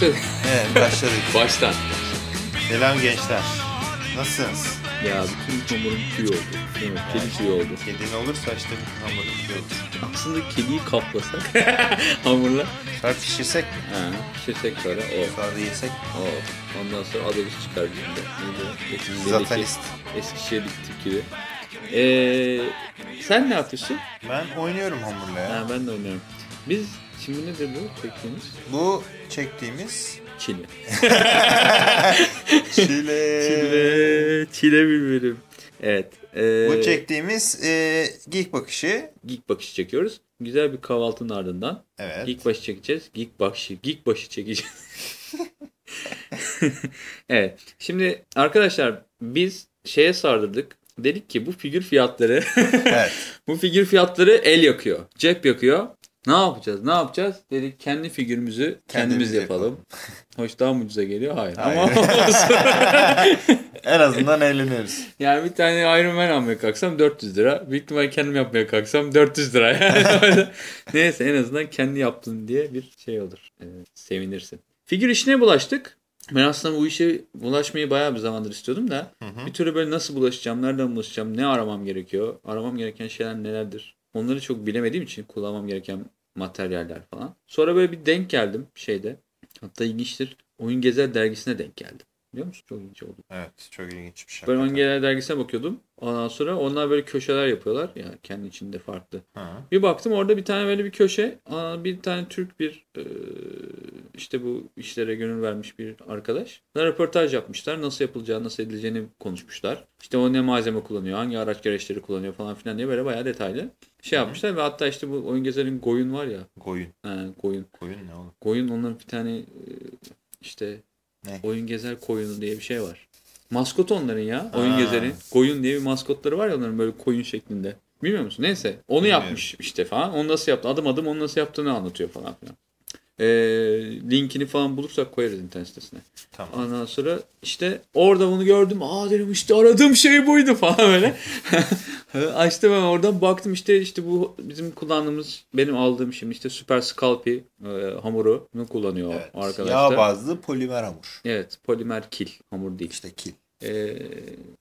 zaman başladık. Evet başladık. Baştan. Selam gençler. Nasılsınız? Ya bütün hamurum tüy oldu. Değil mi? Kedi tüy oldu. Kedin olursa işte hamurun iyi olur. Aslında kediyi kaplasak hamurla. Sonra pişirsek mi? Ha, pişirsek sonra o. Sonra da yesek mi? o. Ondan sonra adımız çıkar bizde. Neydi Zatanist. Eskişehir'deki gibi. Ee, sen ne yapıyorsun? Ben oynuyorum hamurla ya. Ha, ben de oynuyorum. Biz şimdi nedir bu çektiğimiz? Bu çektiğimiz Çile. çile. Çile. Çile bilmiyorum. Evet. ee, Bu çektiğimiz e, geek bakışı. Geek bakışı çekiyoruz. Güzel bir kahvaltının ardından Evet. geek başı çekeceğiz. Geek başı, geek başı çekeceğiz. evet. Şimdi arkadaşlar biz şeye sardırdık. Dedik ki bu figür fiyatları evet. bu figür fiyatları el yakıyor. Cep yakıyor. Ne yapacağız? Ne yapacağız? Dedik kendi figürümüzü kendimiz, Kendimiz yapalım. yapalım. Hoş daha mı ucuza geliyor? Hayır. Hayır. Ama. En azından eğleniyoruz. Yani bir tane Iron Man almaya kalksam 400 lira. Büyük ihtimal kendim yapmaya kalksam 400 lira. Yani. Neyse en azından kendi yaptın diye bir şey olur. Ee, sevinirsin. Figür işine bulaştık. Ben aslında bu işe bulaşmayı bayağı bir zamandır istiyordum da bir türlü böyle nasıl bulaşacağım, nereden bulaşacağım, ne aramam gerekiyor, aramam gereken şeyler nelerdir. Onları çok bilemediğim için kullanmam gereken materyaller falan. Sonra böyle bir denk geldim şeyde. Hatta ilginçtir. Oyun Gezer dergisine denk geldim. Biliyor musun? Çok ilginç oldu. Evet çok ilginç bir şey. Ben Oyun Gezer dergisine bakıyordum. Ondan sonra onlar böyle köşeler yapıyorlar. Yani kendi içinde farklı. Ha. Bir baktım orada bir tane böyle bir köşe. Bir tane Türk bir e, işte bu işlere gönül vermiş bir arkadaş. Röportaj yapmışlar. Nasıl yapılacağı, nasıl edileceğini konuşmuşlar. İşte o ne malzeme kullanıyor, hangi araç gereçleri kullanıyor falan filan diye böyle bayağı detaylı şey yapmışlar. Ve hatta işte bu Oyun Gezer'in Goyun var ya. Koyun. Ha, Goyun. Koyun ne oğlum? Koyun onların bir tane e, işte Ne? Oyun Gezer Koyunu diye bir şey var. Maskot onların ya. Oyun Ha. Gezer'in. Koyun diye bir maskotları var ya onların böyle koyun şeklinde. Bilmiyor musun? Neyse. Onu Bilmiyorum. yapmış işte falan. Onu nasıl yaptı? Adım adım onu nasıl yaptığını anlatıyor falan filan. Ee, linkini falan bulursak koyarız internet sitesine. Tamam. Ondan sonra işte orada bunu gördüm. Aa dedim işte aradığım şey buydu falan böyle. Açtım ben oradan baktım işte işte bu bizim kullandığımız benim aldığım şimdi işte Super Scalpi e, hamurunu kullanıyor Evet. arkadaşlar. Yağ bazlı polimer hamur. Evet polimer kil hamur değil. İşte kil. Ee,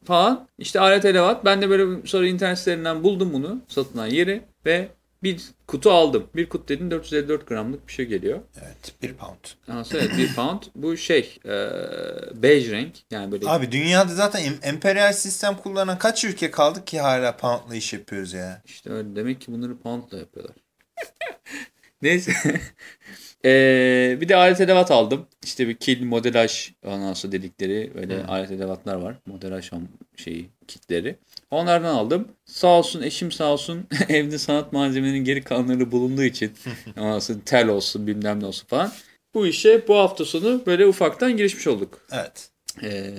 falan işte alet edevat. Ben de böyle sonra internet sitelerinden buldum bunu satılan yeri ve bir kutu aldım. Bir kutu dedin 454 gramlık bir şey geliyor. Evet. Bir pound. Sonra evet, bir pound. Bu şey e, bej renk yani böyle Abi dünyada zaten em- emperyal sistem kullanan kaç ülke kaldık ki hala poundla iş yapıyoruz ya. işte öyle demek ki bunları poundla yapıyorlar. Neyse. Ee, bir de alet edevat aldım. İşte bir kil modelaj sonra dedikleri öyle alet edevatlar var. Modelaj şeyi kitleri. Onlardan aldım. Sağ olsun eşim sağ olsun evde sanat malzemelerinin geri kalanları bulunduğu için sonra tel olsun bilmem ne olsun falan. Bu işe bu hafta sonu böyle ufaktan girişmiş olduk. Evet. Ee,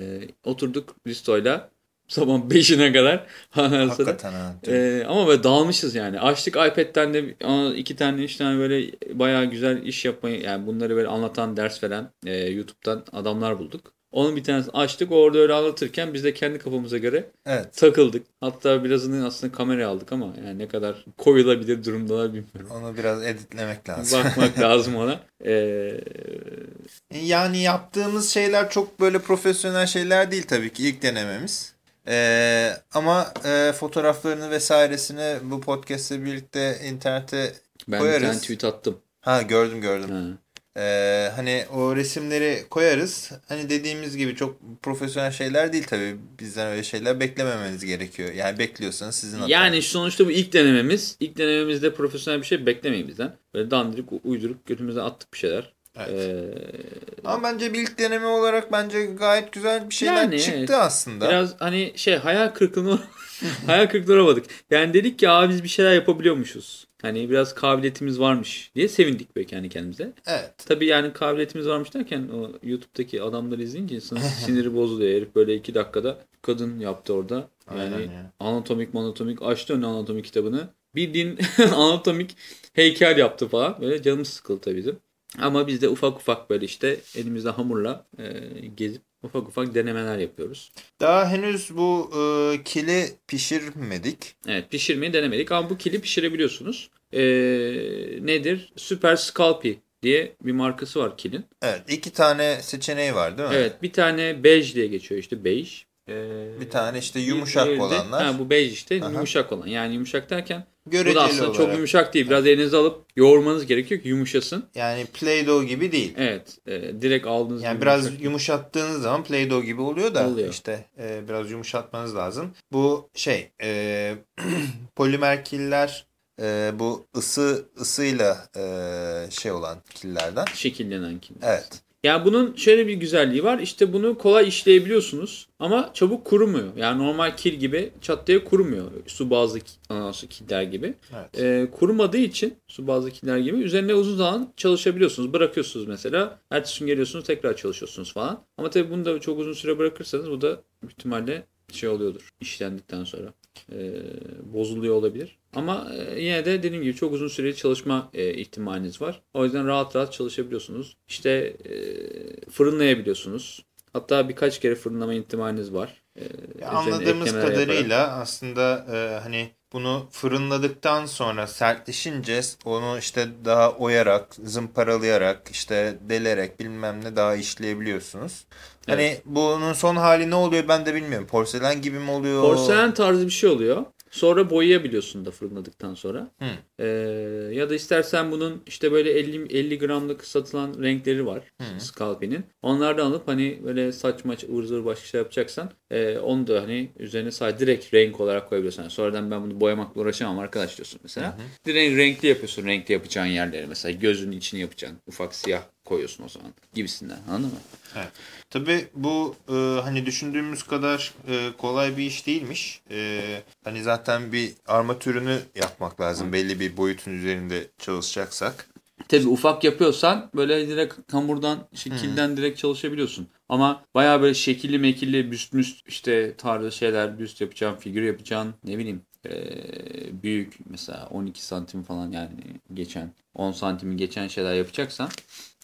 oturduk Risto'yla sabah 5'ine kadar. Hakikaten ha. ee, ama böyle dalmışız yani. Açtık iPad'den de iki tane üç tane böyle bayağı güzel iş yapmayı yani bunları böyle anlatan ders veren e, YouTube'dan adamlar bulduk. Onun bir tanesini açtık orada öyle anlatırken biz de kendi kafamıza göre Evet. takıldık. Hatta birazını aslında kameraya aldık ama yani ne kadar koyulabilir durumdalar bilmiyorum. Onu biraz editlemek lazım. Bakmak lazım ona. Ee, Yani yaptığımız şeyler çok böyle profesyonel şeyler değil tabii ki ilk denememiz. Ee, ama e, fotoğraflarını vesairesini bu podcast'le birlikte internete ben Koyarız. bir tane tweet attım. ha gördüm gördüm. Ha. Ee, hani o resimleri koyarız. Hani dediğimiz gibi çok profesyonel şeyler değil tabii. Bizden öyle şeyler beklememeniz gerekiyor. Yani bekliyorsanız sizin hatanız. Yani sonuçta bu ilk denememiz. İlk denememizde profesyonel bir şey beklemeyin bizden. Böyle dandirik uydurup götümüze attık bir şeyler. Evet. Ee, Ama bence bir ilk deneme olarak bence gayet güzel bir şeyler Yani çıktı evet. aslında. biraz hani şey hayal kırıklığına hayal kırıklığına uğradık. Yani dedik ki abi biz bir şeyler yapabiliyormuşuz. Hani biraz kabiliyetimiz varmış diye sevindik böyle kendi kendimize. Evet. Tabii yani kabiliyetimiz varmış derken o YouTube'daki adamları izleyince insanın siniri bozuluyor. Herif böyle iki dakikada kadın yaptı orada. Yani Aynen ya. anatomik manatomik açtı ön anatomik kitabını. Bildiğin anatomik heykel yaptı falan. Böyle canımız sıkıldı tabii bizim. Ama biz de ufak ufak böyle işte elimizde hamurla e, gezip ufak ufak denemeler yapıyoruz. Daha henüz bu e, kili pişirmedik. Evet pişirmeyi denemedik ama bu kili pişirebiliyorsunuz. E, nedir? Super Scalpi diye bir markası var kilin. Evet iki tane seçeneği var değil mi? Evet bir tane bej diye geçiyor işte bej. Ee, Bir tane işte yumuşak de- olanlar. Ha, bu bej işte Aha. yumuşak olan. Yani yumuşak derken bu Göreceli da aslında olarak. çok yumuşak değil. Biraz elinize alıp yoğurmanız gerekiyor ki yumuşasın. Yani Play-Doh gibi değil. Evet. e, direkt aldığınız Yani biraz yumuşak. yumuşattığınız zaman Play-Doh gibi oluyor da Oluyor. işte e, biraz yumuşatmanız lazım. Bu şey e, polimer killer e, bu ısı ısıyla e, şey olan killerden. şekillenen kil. Evet. Yani bunun şöyle bir güzelliği var. İşte bunu kolay işleyebiliyorsunuz ama çabuk kurumuyor. Yani normal kil gibi çat diye kurumuyor. Su bazlı sonra killer gibi. Evet. Ee, kurumadığı için su bazlı killer gibi üzerine uzun zaman çalışabiliyorsunuz. Bırakıyorsunuz mesela. Ertesi gün geliyorsunuz tekrar çalışıyorsunuz falan. Ama tabii bunu da çok uzun süre bırakırsanız bu da ihtimalle şey oluyordur işlendikten sonra. Ee, bozuluyor olabilir. Ama e, yine de dediğim gibi çok uzun süreli çalışma e, ihtimaliniz var. O yüzden rahat rahat çalışabiliyorsunuz. İşte e, fırınlayabiliyorsunuz. Hatta birkaç kere fırınlama ihtimaliniz var. Ya üzerine anladığımız kadarıyla yaparak. aslında e, hani bunu fırınladıktan sonra sertleşince onu işte daha oyarak, zımparalayarak, işte delerek bilmem ne daha işleyebiliyorsunuz. Hani bunun son hali ne oluyor ben de bilmiyorum. Porselen gibi mi oluyor? Porselen tarzı bir şey oluyor. Sonra boyayabiliyorsun da fırınladıktan sonra. Ee, ya da istersen bunun işte böyle 50 50 gramlık satılan renkleri var. Hı. Scalpin'in. Onlardan alıp hani böyle saç maç ıvır zıvır başka şey yapacaksan e, onu da hani üzerine sadece direkt renk olarak koyabiliyorsun. Yani sonradan ben bunu boyamakla uğraşamam arkadaş diyorsun mesela. Direkt renkli yapıyorsun. Renkli yapacağın yerleri mesela gözünün içini yapacaksın. Ufak siyah koyuyorsun o zaman gibisinden anladın mı? Tabii bu e, hani düşündüğümüz kadar e, kolay bir iş değilmiş. E, hani zaten bir armatürünü yapmak lazım belli bir boyutun üzerinde çalışacaksak. Tabii ufak yapıyorsan böyle direkt hamurdan, şekilden direkt çalışabiliyorsun. Ama bayağı böyle şekilli mekilli büst müst işte tarzı şeyler büst yapacağım, figür yapacağım ne bileyim eee, büyük mesela 12 santim falan yani geçen 10 santimi geçen şeyler yapacaksan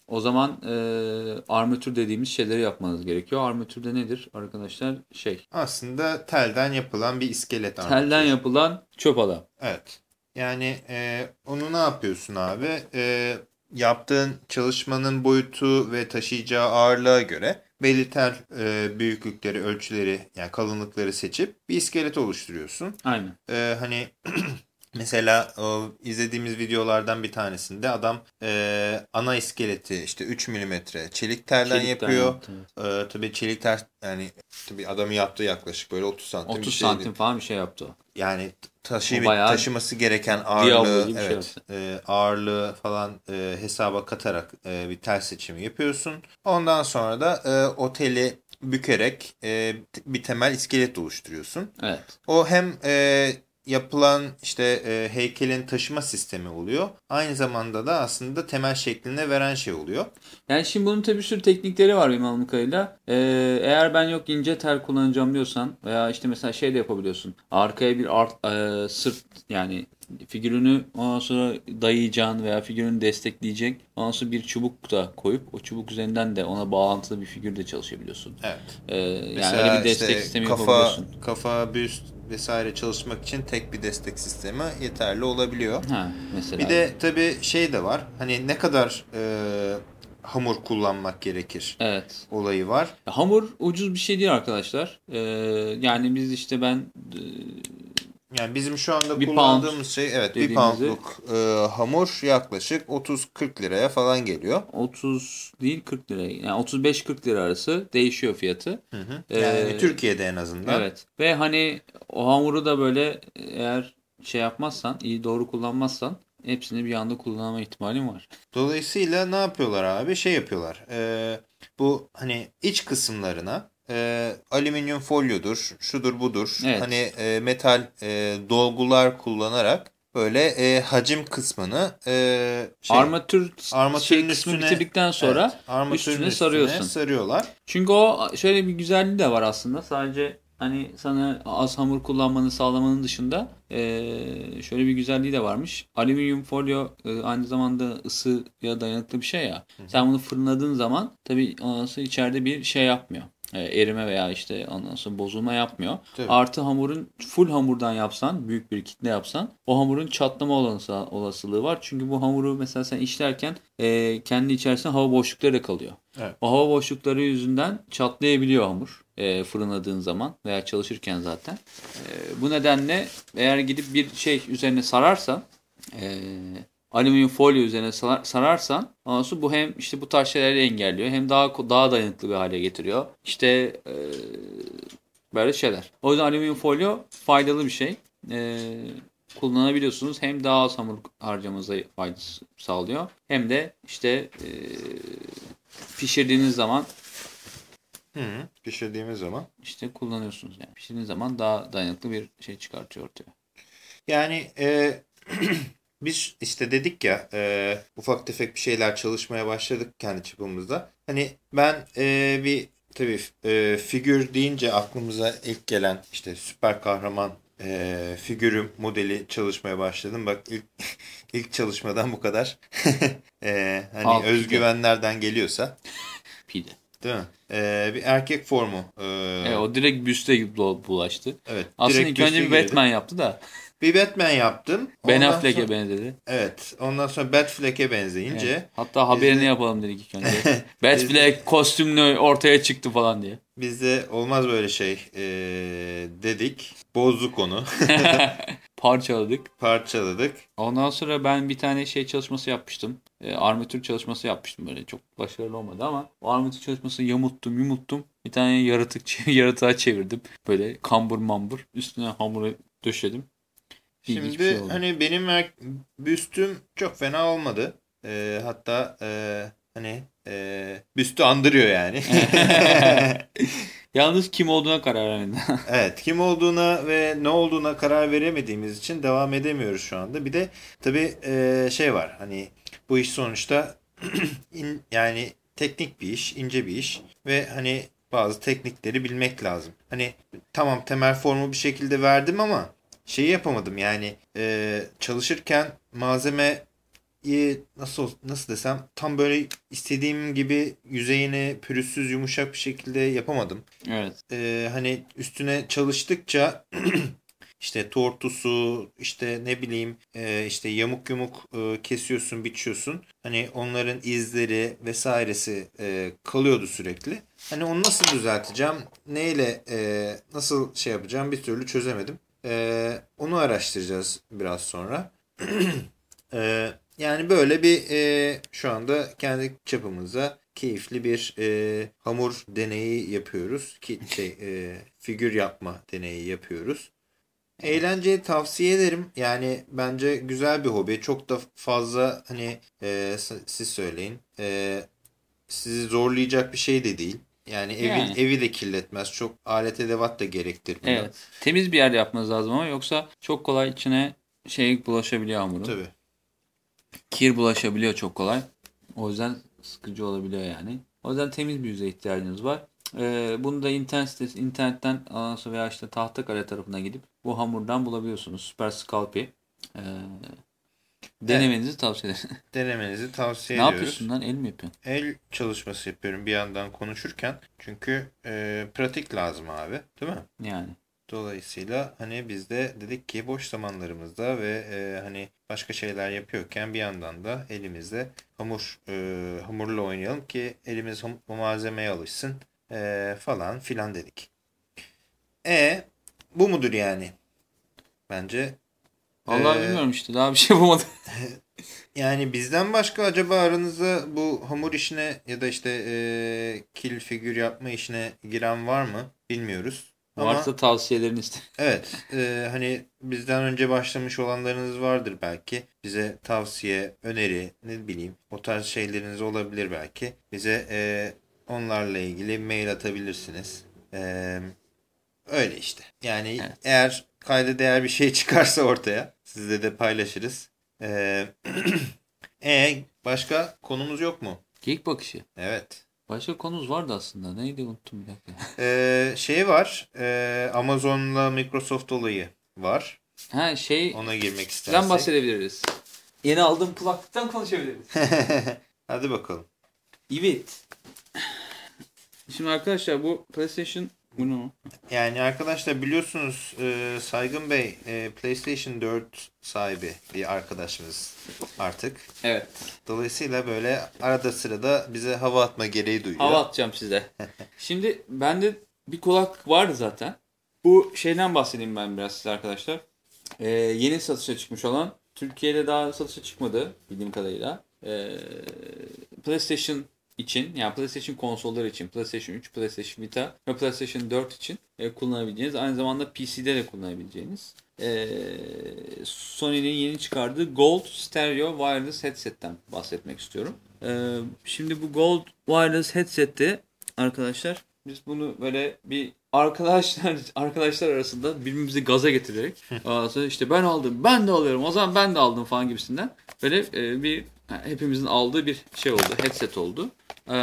o zaman eee armatür dediğimiz şeyleri yapmanız gerekiyor. Armatür de nedir arkadaşlar? Şey Aslında telden yapılan bir iskelet armatür. telden yapılan çöp adam. Evet. Yani e, onu ne yapıyorsun abi? E, yaptığın çalışmanın boyutu ve taşıyacağı ağırlığa göre belli tel e, büyüklükleri, ölçüleri yani kalınlıkları seçip bir iskelet oluşturuyorsun. Aynen. E, hani mesela o izlediğimiz videolardan bir tanesinde adam e, ana iskeleti işte 3 milimetre çelik telden Çelikten yapıyor. yaptı, evet. E, tabii çelik tel yani tabii adamın yaptığı yaklaşık böyle 30 santim bir 30 şeydi. santim falan bir şey yaptı. Yani taşı, taşıması gereken ağırlığı, bir şey evet, e, ağırlığı falan e, hesaba katarak e, bir tel seçimi yapıyorsun. Ondan sonra da e, o teli bükerek e, bir temel iskelet oluşturuyorsun. Evet. O hem e, yapılan işte e, heykelin taşıma sistemi oluyor. Aynı zamanda da aslında temel şeklini veren şey oluyor. Yani şimdi bunun tabii bir sürü teknikleri var benim anladığım kadarıyla. Ee, eğer ben yok ince tel kullanacağım diyorsan veya işte mesela şey de yapabiliyorsun. Arkaya bir art, e, sırt yani figürünü ondan sonra dayayacağın veya figürünü destekleyecek ondan sonra bir çubuk da koyup o çubuk üzerinden de ona bağlantılı bir figür de çalışabiliyorsun. Evet. Ee, yani Mesela öyle bir destek işte sistemi kafa, yapabiliyorsun. kafa, büst vesaire çalışmak için tek bir destek sistemi yeterli olabiliyor. Ha, mesela. Bir de tabii şey de var. Hani ne kadar e, hamur kullanmak gerekir Evet. olayı var. Hamur ucuz bir şey değil arkadaşlar. Ee, yani biz işte ben e, Yani bizim şu anda Bir kullandığımız şey evet bir poundluk e, hamur yaklaşık 30-40 liraya falan geliyor. 30 değil 40 lira. Yani 35-40 lira arası değişiyor fiyatı. Hı hı. Ee, Yani Türkiye'de en azından. Evet. Ve hani o hamuru da böyle eğer şey yapmazsan, iyi doğru kullanmazsan hepsini bir anda kullanma ihtimalin var. Dolayısıyla ne yapıyorlar abi? Şey yapıyorlar. E, bu hani iç kısımlarına e, alüminyum folyodur, şudur budur. Evet. Hani e, metal e, dolgular kullanarak böyle e, hacim kısmını e, şey, Armatür, armatürün şey kısmı üstüne- bitirdikten sonra evet, armatürün üstüne sarıyorsun. sarıyorlar. Çünkü o şöyle bir güzelliği de var aslında. Sadece hani sana az hamur kullanmanı sağlamanın dışında eee, şöyle bir güzelliği de varmış. Alüminyum folyo e, aynı zamanda ısıya dayanıklı bir şey ya. Sen bunu fırınladığın zaman tabii ondan sonra içeride bir şey yapmıyor. E, erime veya işte ondan sonra bozulma yapmıyor. Tabii. Artı hamurun full hamurdan yapsan, büyük bir kitle yapsan o hamurun çatlama olası- olasılığı var. Çünkü bu hamuru mesela sen işlerken e, kendi içerisinde hava boşlukları da kalıyor. Evet. O hava boşlukları yüzünden çatlayabiliyor hamur e, fırınladığın zaman veya çalışırken zaten. E, bu nedenle eğer gidip bir şey üzerine sararsan e, alüminyum folyo üzerine sarar- sararsan sonra bu hem işte bu tarz şeyleri engelliyor hem daha daha dayanıklı bir hale getiriyor. İşte e, böyle şeyler. O yüzden alüminyum folyo faydalı bir şey. E, kullanabiliyorsunuz. Hem daha az hamur harcamanıza fayda sağlıyor. Hem de işte e, pişirdiğiniz zaman Hı -hı. Pişirdiğimiz zaman. işte kullanıyorsunuz yani. Pişirdiğiniz zaman daha dayanıklı bir şey çıkartıyor ortaya. Yani e, biz işte dedik ya e, ufak tefek bir şeyler çalışmaya başladık kendi çapımızda. Hani ben e, bir tabii e, figür deyince aklımıza ilk gelen işte süper kahraman e, figürüm modeli çalışmaya başladım. Bak ilk ilk çalışmadan bu kadar. e, hani Al, pide. özgüvenlerden geliyorsa Pide. değil mi? E, bir erkek formu. E, Evet, o direkt büste gibi bu- bulaştı. evet, Aslında ilk önce bir girdi. Batman yaptı da Bir Batman yaptım. Ben Ondan Affleck'e sonra- benzedi. Evet. Ondan sonra Batfleck'e benzeyince Evet. Hatta haberini Bizde- yapalım dedik ilk önce. Batfleck kostümlü ortaya çıktı falan diye. biz de olmaz böyle şey ee, dedik. Bozduk onu. Parçaladık. Parçaladık. Ondan sonra ben bir tane şey çalışması yapmıştım. E, armatür çalışması yapmıştım böyle. Çok başarılı olmadı ama o armatür çalışmasını yamuttum yumuttum. Bir tane yaratık yaratığa çevirdim. Böyle kambur mambur. Üstüne hamuru döşedim. Şimdi şey oldu. hani benim büstüm çok fena olmadı. Ee, hatta ee, hani ee, büstü andırıyor yani. Yalnız kim olduğuna karar vermedim. Evet, kim olduğuna ve ne olduğuna karar veremediğimiz için devam edemiyoruz şu anda. Bir de tabii e, şey var. Hani bu iş sonuçta in- yani teknik bir iş, ince bir iş ve hani bazı teknikleri bilmek lazım. Hani tamam temel formu bir şekilde verdim ama şeyi yapamadım. Yani e, çalışırken malzeme nasıl nasıl desem tam böyle istediğim gibi yüzeyini pürüzsüz yumuşak bir şekilde yapamadım evet. e, hani üstüne çalıştıkça işte tortusu işte ne bileyim e, işte yamuk yumuk e, kesiyorsun biçiyorsun hani onların izleri vesairesi e, kalıyordu sürekli hani onu nasıl düzelteceğim neyle e, nasıl şey yapacağım bir türlü çözemedim E, onu araştıracağız biraz sonra E, yani böyle bir e, şu anda kendi çapımıza keyifli bir e, hamur deneyi yapıyoruz. Ki şey e, figür yapma deneyi yapıyoruz. Eğlenceyi tavsiye ederim. Yani bence güzel bir hobi. Çok da fazla hani e, siz söyleyin. E, sizi zorlayacak bir şey de değil. Yani evi, Yani. evi de kirletmez. Çok alet edevat da gerektirmiyor. Evet. Temiz bir yerde yapmanız lazım ama yoksa çok kolay içine şey bulaşabiliyor hamurun. Tabii. Kir bulaşabiliyor çok kolay. O yüzden sıkıcı olabiliyor yani. O yüzden temiz bir yüzeye ihtiyacınız var. Ee, bunu da internet sitesi, internetten veya işte Tahtakale tarafına gidip bu hamurdan bulabiliyorsunuz. Super Scalpi. Ee, denemenizi tavsiye ederim. Denemenizi tavsiye ne ediyoruz. yapıyorsun lan? El mi yapıyorsun? El çalışması yapıyorum bir yandan konuşurken. Çünkü e, pratik lazım abi. Değil mi? Yani. Dolayısıyla hani biz de dedik ki boş zamanlarımızda ve e, hani başka şeyler yapıyorken bir yandan da elimizde hamur e, hamurla oynayalım ki elimiz bu malzemeye alışsın e, falan filan dedik. E bu mudur yani? Bence Vallahi Ee, bilmiyorum işte. Daha bir şey bulmadım. yani bizden başka acaba aranızda bu hamur işine ya da işte e, kil figür yapma işine giren var mı? Bilmiyoruz. Ama- Varsa tavsiyelerini isterim. Evet, e, hani bizden önce başlamış olanlarınız vardır belki. Bize tavsiye, öneri, ne bileyim o tarz şeyleriniz olabilir belki. Bize e, onlarla ilgili mail atabilirsiniz. E, öyle işte. Yani Evet. eğer kayda değer bir şey çıkarsa ortaya sizle de paylaşırız. E, e, başka konumuz yok mu? Geyik bakışı. Evet. Başka konumuz vardı aslında. Neydi unuttum bir dakika. E, şey var, e, Amazon'la Microsoft olayı var. Ha şey Ona girmek istersek. Bahsedebiliriz. Yeni aldığım kulaklıktan konuşabiliriz. Hadi bakalım. Evet. Şimdi arkadaşlar bu PlayStation bu ne? Yani arkadaşlar biliyorsunuz e, Saygın Bey e, PlayStation 4 sahibi bir arkadaşımız artık. Evet. Dolayısıyla böyle arada sırada bize hava atma gereği duyuyor. Hava atacağım size. Şimdi bende bir kulak vardı zaten. Bu şeyden bahsedeyim ben biraz size arkadaşlar. Ee, yeni satışa çıkmış olan, Türkiye'de daha satışa çıkmadı bildiğim kadarıyla. Ee, PlayStation için yani PlayStation konsolları için PlayStation 3, PlayStation Vita ve PlayStation 4 için e, kullanabileceğiniz aynı zamanda PC'de de kullanabileceğiniz e, Sony'nin yeni çıkardığı Gold Stereo Wireless Headset'ten bahsetmek istiyorum. E, şimdi bu Gold Wireless Headset'te arkadaşlar biz bunu böyle bir arkadaşlar arkadaşlar arasında birbirimizi gaza getirerek sonra işte ben aldım ben de alıyorum o zaman ben de aldım falan gibisinden böyle e, bir hepimizin aldığı bir şey oldu headset oldu. Ee,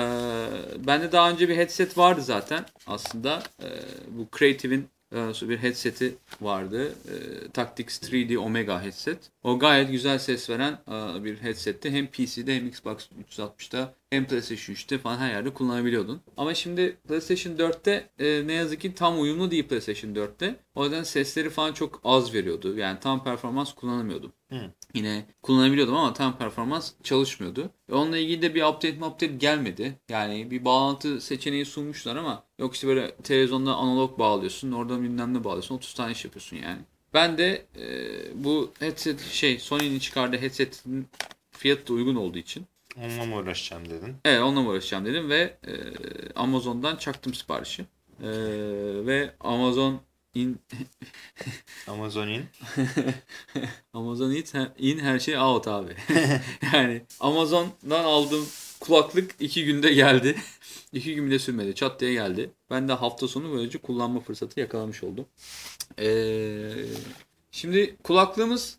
bende daha önce bir headset vardı zaten aslında. Ee, bu Creative'in e, bir headseti vardı. E, Tactics 3D Omega headset. O gayet güzel ses veren e, bir headsetti. Hem PC'de hem Xbox 360'da hem PlayStation 3'te falan her yerde kullanabiliyordun. Ama şimdi PlayStation 4'te e, ne yazık ki tam uyumlu değil PlayStation 4'te. O yüzden sesleri falan çok az veriyordu. Yani tam performans kullanamıyordum. Hı. Yine kullanabiliyordum ama tam performans çalışmıyordu. Ve onunla ilgili de bir update update gelmedi. Yani bir bağlantı seçeneği sunmuşlar ama yok işte böyle televizyonda analog bağlıyorsun. Oradan bilmem ne bağlıyorsun. 30 tane iş yapıyorsun yani. Ben de e, bu headset şey Sony'nin çıkardığı headsetin fiyatı da uygun olduğu için Onunla mı uğraşacağım dedin? Evet onunla uğraşacağım dedim ve e, Amazon'dan çaktım siparişi. E, ve Amazon in Amazon in. Amazon in, in her şey out abi. yani Amazon'dan aldığım kulaklık iki günde geldi. iki gün bile sürmedi. Çat diye geldi. Ben de hafta sonu böylece kullanma fırsatı yakalamış oldum. Ee, şimdi kulaklığımız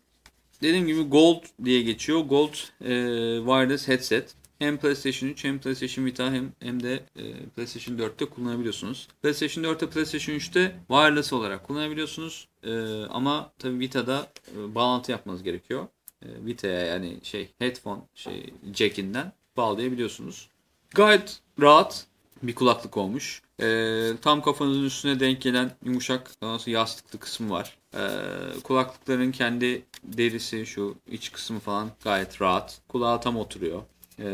dediğim gibi Gold diye geçiyor. Gold e, Wireless Headset. Hem PlayStation 3 hem PlayStation Vita hem, hem de e, PlayStation 4'te kullanabiliyorsunuz. PlayStation 4'te PlayStation 3'te wireless olarak kullanabiliyorsunuz. E, ama tabii Vita'da e, bağlantı yapmanız gerekiyor. E, Vita'ya yani şey headphone şey jack'inden bağlayabiliyorsunuz. Gayet rahat bir kulaklık olmuş. E, tam kafanızın üstüne denk gelen yumuşak nasıl yastıklı kısmı var. E, kulaklıkların kendi derisi şu iç kısmı falan gayet rahat. Kulağa tam oturuyor. E,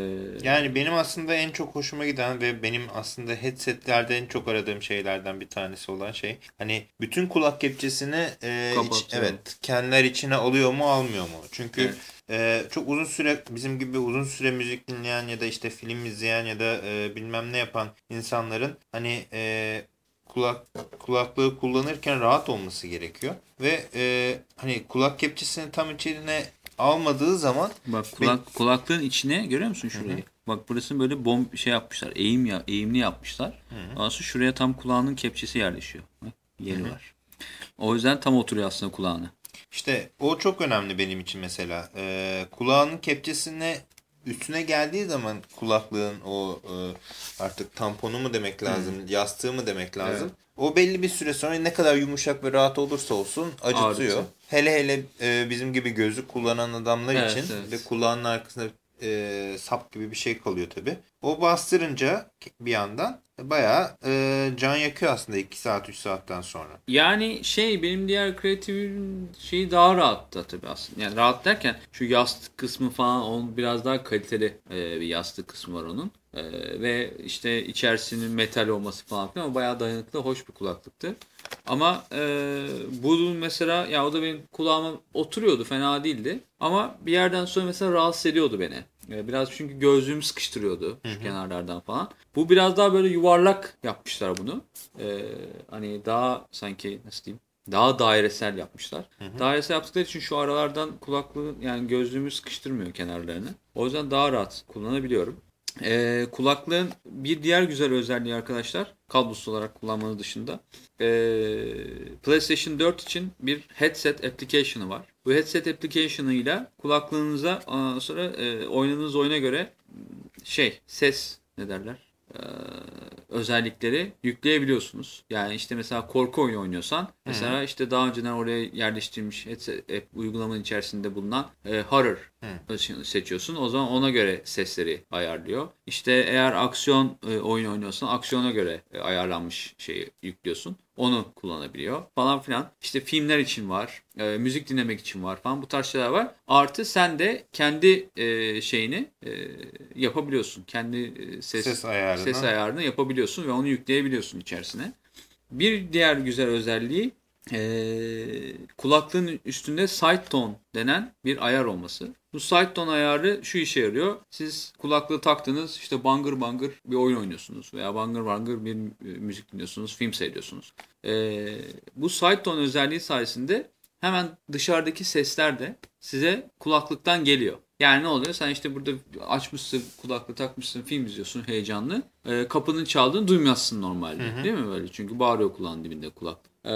Yani benim aslında en çok hoşuma giden ve benim aslında headsetlerde en çok aradığım şeylerden bir tanesi olan şey. Hani bütün kulak kepçesini e, iç, evet kendiler içine alıyor mu almıyor mu? Çünkü Evet. e, çok uzun süre bizim gibi uzun süre müzik dinleyen ya da işte film izleyen ya da e, bilmem ne yapan insanların hani e, kulak kulaklığı kullanırken rahat olması gerekiyor. Ve e, hani kulak kepçesini tam içine almadığı zaman Bak kulak, kulaklığın içine görüyor musun şurayı? Bak burasını böyle bomb şey yapmışlar. Eğim ya eğimli yapmışlar. Ondan sonra şuraya tam kulağının kepçesi yerleşiyor. Bak yeri var. O yüzden tam oturuyor aslında kulağına. İşte o çok önemli benim için mesela. Ee, kulağının kepçesine üstüne geldiği zaman kulaklığın o e, artık tamponu mu demek lazım, yastığı mı demek lazım. Evet. O belli bir süre sonra ne kadar yumuşak ve rahat olursa olsun acıtıyor. Ağrıtıyor. Hele hele e, bizim gibi gözlük kullanan adamlar Evet, için evet. ve kulağının arkasında e, sap gibi bir şey kalıyor tabi. O bastırınca bir yandan bayağı e, can yakıyor aslında 2 saat 3 saatten sonra. Yani şey benim diğer kreatifin şeyi daha rahat da tabii aslında. Yani rahat derken şu yastık kısmı falan onun biraz daha kaliteli e, bir yastık kısmı var onun. E, ve işte içerisinin metal olması falan filan ama bayağı dayanıklı, hoş bir kulaklıktı. Ama e, bu mesela ya o da benim kulağıma oturuyordu fena değildi. Ama bir yerden sonra mesela rahatsız ediyordu beni. E, Biraz çünkü gözlüğümü sıkıştırıyordu şu kenarlardan falan. Bu biraz daha böyle yuvarlak yapmışlar bunu. E, hani daha sanki nasıl diyeyim daha dairesel yapmışlar. Dairesel yaptıkları için şu aralardan kulaklığı yani gözlüğümü sıkıştırmıyor kenarlarını. O yüzden daha rahat kullanabiliyorum. Ee, kulaklığın bir diğer güzel özelliği arkadaşlar kablosuz olarak kullanmanın dışında ee, PlayStation 4 için bir headset application'ı var. Bu headset application'ı ile kulaklığınıza ondan sonra e, oynadığınız oyuna göre şey ses ne derler? Ee, özellikleri yükleyebiliyorsunuz. Yani işte mesela korku oyunu oynuyorsan mesela işte daha önceden oraya yerleştirilmiş hep uygulamanın içerisinde bulunan e, horror Hı. seçiyorsun. O zaman ona göre sesleri ayarlıyor. İşte eğer aksiyon e, oyun oynuyorsan aksiyona göre e, ayarlanmış şeyi yüklüyorsun. Onu kullanabiliyor falan filan. İşte filmler için var. E, müzik dinlemek için var falan. Bu tarz şeyler var. Artı sen de kendi e, şeyini e, yapabiliyorsun. Kendi e, ses, ses, ayarını. ses ayarını yapabiliyorsun ve onu yükleyebiliyorsun içerisine. Bir diğer güzel özelliği e, kulaklığın üstünde side tone denen bir ayar olması. Bu side tone ayarı şu işe yarıyor. Siz kulaklığı taktınız işte bangır bangır bir oyun oynuyorsunuz veya bangır bangır bir müzik dinliyorsunuz, film seyrediyorsunuz. E, bu side tone özelliği sayesinde hemen dışarıdaki sesler de size kulaklıktan geliyor. Yani ne oluyor? Sen işte burada açmışsın, kulaklığı takmışsın, film izliyorsun heyecanlı. E, kapının çaldığını duymazsın normalde. Hı hı. Değil mi böyle? Çünkü bağırıyor kulağın dibinde kulaklık. E,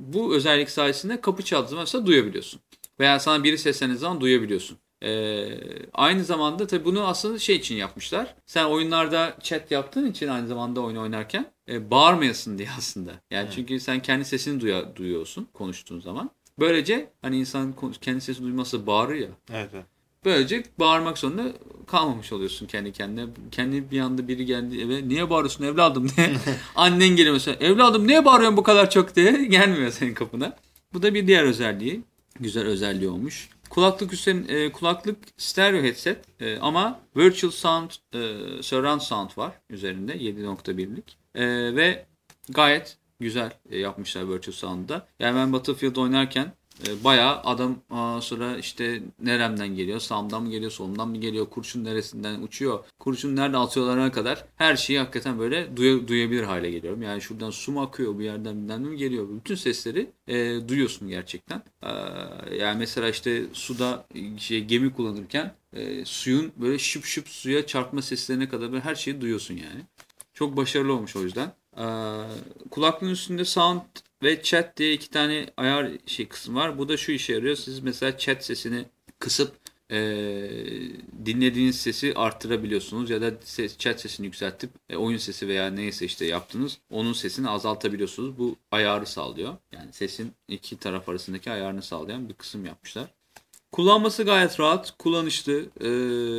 bu özellik sayesinde kapı çaldığı zaman mesela duyabiliyorsun. Veya sana biri seslendiği zaman duyabiliyorsun. Ee, aynı zamanda tabii bunu aslında şey için yapmışlar. Sen oyunlarda chat yaptığın için aynı zamanda oyun oynarken e, bağırmayasın diye aslında. Yani evet. çünkü sen kendi sesini duya, duyuyorsun konuştuğun zaman. Böylece hani insan kendi sesini duyması bağırır ya. Evet, evet. Böylece bağırmak zorunda kalmamış oluyorsun kendi kendine. Kendi bir anda biri geldi eve niye bağırıyorsun evladım diye. Annen geliyor mesela evladım niye bağırıyorsun bu kadar çok diye gelmiyor senin kapına. Bu da bir diğer özelliği. Güzel özelliği olmuş. Kulaklık üstün e, kulaklık stereo headset e, ama virtual sound e, surround sound var üzerinde 7.1'lik. E, ve gayet güzel e, yapmışlar virtual sound'da. Yani ben Battlefield oynarken e, bayağı adam sonra işte neremden geliyor, sağımdan mı geliyor, solumdan mı geliyor, kurşun neresinden uçuyor, kurşun nerede atıyorlarına kadar her şeyi hakikaten böyle duy duyabilir hale geliyorum. Yani şuradan su mu akıyor, bir yerden birden mi geliyor, bütün sesleri e, duyuyorsun gerçekten. E, yani mesela işte suda şey, gemi kullanırken e, suyun böyle şıp şıp suya çarpma seslerine kadar böyle her şeyi duyuyorsun yani. Çok başarılı olmuş o yüzden. Ee, kulaklığın üstünde sound ve chat diye iki tane ayar şey kısım var. Bu da şu işe yarıyor. Siz mesela chat sesini kısıp e, dinlediğiniz sesi arttırabiliyorsunuz ya da ses, chat sesini yükseltip e, oyun sesi veya neyse işte yaptınız onun sesini azaltabiliyorsunuz. Bu ayarı sağlıyor. Yani sesin iki taraf arasındaki ayarını sağlayan bir kısım yapmışlar. Kullanması gayet rahat, kullanışlı. Ee,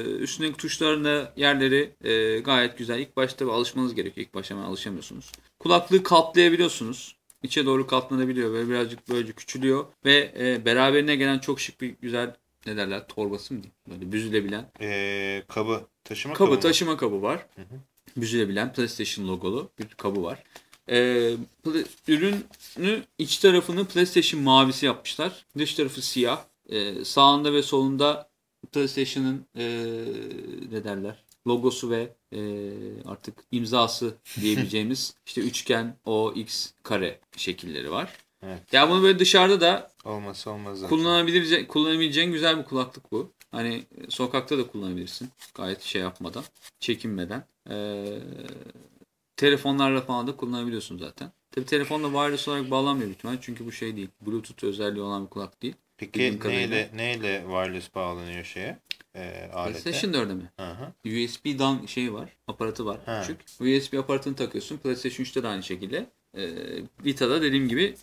üstündeki tuşlarında yerleri e, gayet güzel. İlk başta alışmanız gerekiyor. İlk başta hemen alışamıyorsunuz. Kulaklığı katlayabiliyorsunuz. İçe doğru katlanabiliyor ve birazcık böylece küçülüyor. Ve e, beraberine gelen çok şık bir güzel ne derler torbası mı diyeyim? Böyle büzülebilen. Ee, kabı. Taşıma kabı. Kabı taşıma kabı var. Hı hı. Büzülebilen PlayStation logolu bir kabı var. Ee, ürünü iç tarafını PlayStation mavisi yapmışlar. Dış tarafı siyah. Ee, sağında ve solunda PlayStation'ın ee, ne derler logosu ve e, artık imzası diyebileceğimiz işte üçgen, O, X, kare şekilleri var. Evet. Ya bunu böyle dışarıda da olması olmaz zaten. Kullanabileceğin, kullanabileceğin güzel bir kulaklık bu. Hani sokakta da kullanabilirsin. Gayet şey yapmadan, çekinmeden. Ee, telefonlarla falan da kullanabiliyorsun zaten. Tabi telefonla wireless olarak bağlanmıyor lütfen. Çünkü bu şey değil. Bluetooth özelliği olan bir kulak değil. Peki neyle, neyle wireless bağlanıyor şeye? E, alete. PlayStation 4'e mi? Hı hı. USB dan şey var, aparatı var ha. küçük. USB aparatını takıyorsun. PlayStation 3'te de aynı şekilde. E, Vita'da dediğim gibi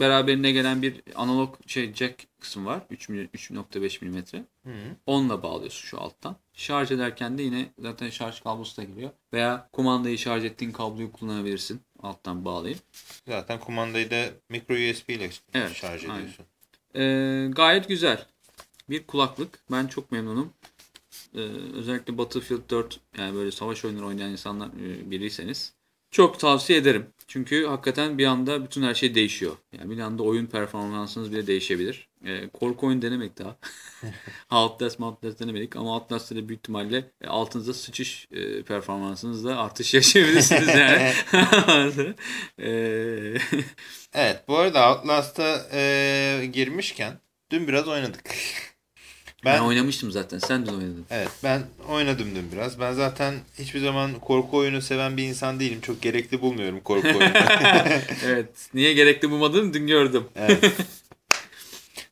beraberinde gelen bir analog şey jack kısım var. 3.5 mm. Onunla bağlıyorsun şu alttan. Şarj ederken de yine zaten şarj kablosu da giriyor. Veya kumandayı şarj ettiğin kabloyu kullanabilirsin. Alttan bağlayıp. Zaten kumandayı da micro USB ile evet, şarj ediyorsun. Ee, gayet güzel bir kulaklık. Ben çok memnunum. Ee, özellikle Battlefield 4 yani böyle savaş oyunları oynayan insanlar e, biriyseniz çok tavsiye ederim. Çünkü hakikaten bir anda bütün her şey değişiyor. Yani bir anda oyun performansınız bile değişebilir. E, korku oyun denemek daha. Outlast, Outlast denemedik ama Outlast'ta da büyük ihtimalle e, altınızda sıçış e, performansınızda artış yaşayabilirsiniz yani. e... evet bu arada Outlast'a e, girmişken dün biraz oynadık. Ben, ben oynamıştım zaten. Sen de oynadın. Evet ben oynadım dün biraz. Ben zaten hiçbir zaman korku oyunu seven bir insan değilim. Çok gerekli bulmuyorum korku oyunu. evet. Niye gerekli bulmadığını dün gördüm. evet.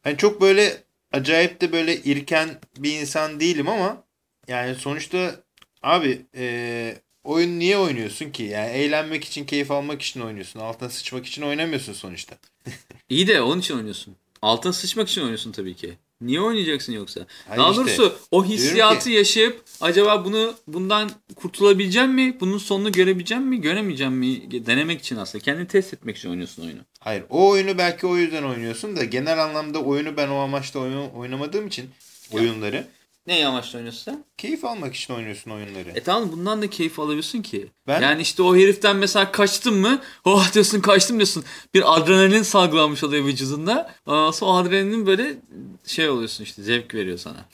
Hani çok böyle acayip de böyle irken bir insan değilim ama yani sonuçta abi e, oyun niye oynuyorsun ki? Yani eğlenmek için, keyif almak için oynuyorsun. Altına sıçmak için oynamıyorsun sonuçta. İyi de onun için oynuyorsun. Altına sıçmak için oynuyorsun tabii ki. Niye oynayacaksın yoksa? Hayır Daha işte, doğrusu o hissiyatı ki- yaşayıp acaba bunu bundan kurtulabileceğim mi? Bunun sonunu görebileceğim mi? Göremeyeceğim mi? Denemek için aslında. Kendini test etmek için oynuyorsun oyunu. Hayır o oyunu belki o yüzden oynuyorsun da genel anlamda oyunu ben o amaçla oyun, oynamadığım için oyunları Ne amaçla oynuyorsun sen? keyif almak için oynuyorsun oyunları. E tamam bundan da keyif alabiliyorsun ki. Ben- Yani işte o heriften mesela kaçtın mı? Oh diyorsun kaçtım diyorsun. Bir adrenalin salgılanmış oluyor vücudunda. Ondan sonra o adrenalin böyle şey oluyorsun işte zevk veriyor sana.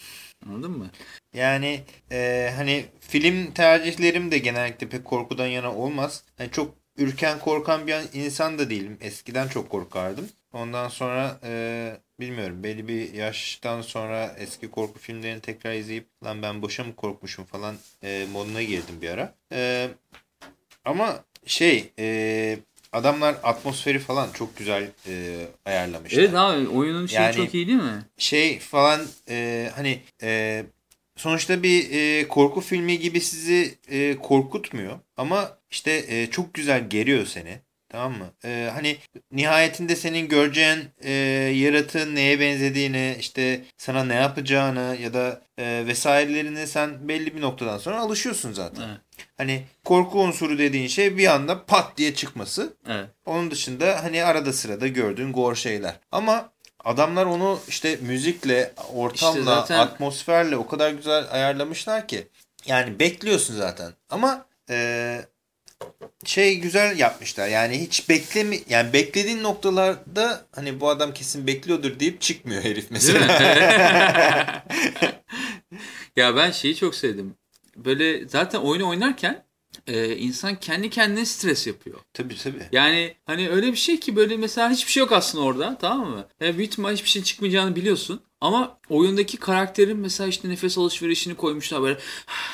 Anladın mı? Yani e, hani film tercihlerim de genellikle pek korkudan yana olmaz. Hani çok ürken korkan bir insan da değilim. Eskiden çok korkardım. Ondan sonra e, bilmiyorum belli bir yaştan sonra eski korku filmlerini tekrar izleyip lan ben boşa mı korkmuşum falan e, moduna girdim bir ara. E, ama şey e, adamlar atmosferi falan çok güzel e, ayarlamışlar Evet abi oyunun şeyi Yani- çok iyi değil mi? şey falan e, hani e, sonuçta bir e, korku filmi gibi sizi e, korkutmuyor ama işte e, çok güzel geriyor seni. Tamam mı? E, hani nihayetinde senin göreceğin e, yaratığın neye benzediğini, işte sana ne yapacağını ya da e, vesairelerini sen belli bir noktadan sonra alışıyorsun zaten. Evet. Hani korku unsuru dediğin şey bir anda pat diye çıkması. Evet. Onun dışında hani arada sırada gördüğün gore şeyler. Ama adamlar onu işte müzikle, ortamla, İşte zaten- atmosferle o kadar güzel ayarlamışlar ki. Yani bekliyorsun zaten. Ama e, şey güzel yapmışlar. Yani hiç beklemi yani beklediğin noktalarda hani bu adam kesin bekliyordur deyip çıkmıyor herif mesela. ya ben şeyi çok sevdim. Böyle zaten oyunu oynarken e, insan kendi kendine stres yapıyor. tabii tabii. Yani hani öyle bir şey ki böyle mesela hiçbir şey yok aslında orada tamam mı? Yani büyük ihtimal hiçbir şey çıkmayacağını biliyorsun. Ama oyundaki karakterin mesela işte nefes alışverişini koymuşlar böyle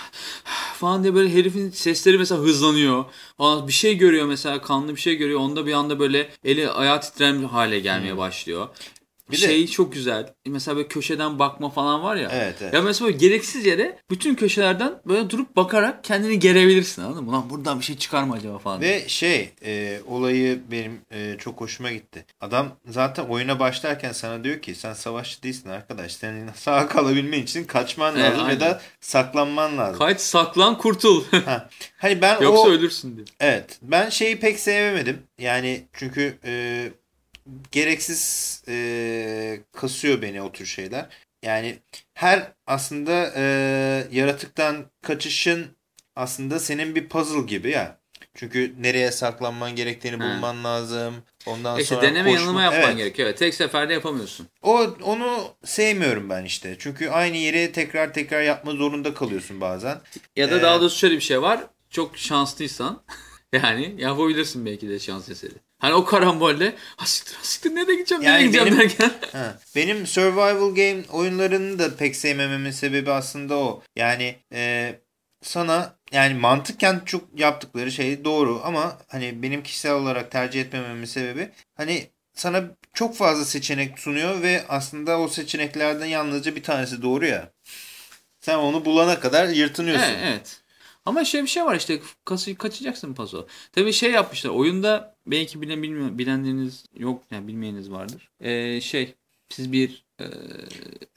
falan diye böyle herifin sesleri mesela hızlanıyor. Falan bir şey görüyor mesela kanlı bir şey görüyor. Onda bir anda böyle eli ayağı titren hale gelmeye başlıyor. Bir de- şey çok güzel. Mesela böyle köşeden bakma falan var ya. Evet, evet. Ya mesela böyle gereksiz yere bütün köşelerden böyle durup bakarak kendini gerebilirsin anladın mı? Lan buradan bir şey çıkar mı acaba falan. Ve şey e, olayı benim e, çok hoşuma gitti. Adam zaten oyuna başlarken sana diyor ki sen savaşçı değilsin arkadaş. Senin sağ kalabilmen için kaçman Evet, lazım ya aynen. da saklanman lazım. Kaç saklan kurtul. Ha. Hani ben Yoksa o ölürsün diye. evet ben şeyi pek sevemedim. Yani çünkü e, gereksiz e, kasıyor beni o tür şeyler. Yani her aslında e, yaratıktan kaçışın aslında senin bir puzzle gibi ya. Çünkü nereye saklanman gerektiğini Ha. bulman lazım. Ondan İşte sonra deneme koşma- yanılma yapman Evet. gerekiyor. Evet, tek seferde yapamıyorsun. O onu sevmiyorum ben işte. Çünkü aynı yeri tekrar tekrar yapma zorunda kalıyorsun bazen. Ya da Ee, daha doğrusu şöyle bir şey var. Çok şanslıysan yani yapabilirsin belki de şans eseri. Hani o karambolle ha siktir ha siktir nereye gideceğim nereye Yani gideceğim benim- derken. Ha. Benim survival game oyunlarını da pek sevmememin sebebi aslında o. Yani e, sana yani mantıken çok yaptıkları şey doğru ama hani benim kişisel olarak tercih etmememin sebebi hani sana çok fazla seçenek sunuyor ve aslında o seçeneklerden yalnızca bir tanesi doğru ya. Sen onu bulana kadar yırtınıyorsun. Evet, evet. Ama şöyle bir şey var işte kaçacaksın paso. Tabii şey yapmışlar oyunda belki bilen, bilmiyor, bilenleriniz yok yani bilmeyeniniz vardır. Ee, şey siz bir e,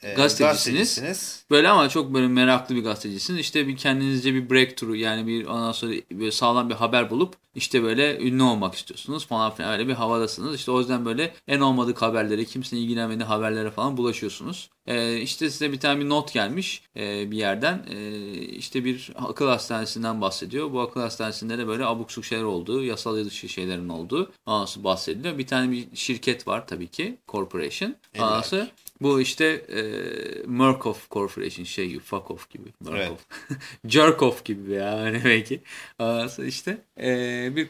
Ee, gazetecisiniz. Böyle ama çok böyle meraklı bir gazetecisiniz. İşte bir kendinizce bir breakthrough yani bir ondan sonra böyle sağlam bir haber bulup işte böyle ünlü olmak istiyorsunuz falan filan öyle bir havadasınız. İşte o yüzden böyle en olmadık haberlere kimsenin ilgilenmediği haberlere falan bulaşıyorsunuz. Ee, işte size bir tane bir not gelmiş e, bir yerden Ee, işte bir akıl hastanesinden bahsediyor. Bu akıl hastanesinde de böyle abuk subuk şeyler olduğu, yasal dışı şeylerin olduğu sonra bahsediliyor. Bir tane bir şirket var tabii ki, corporation. Sonra bu işte e, Murkoff Corporation şey gibi fuck off gibi. Murkoff. Jerk off gibi ya hani belki. İşte e, bir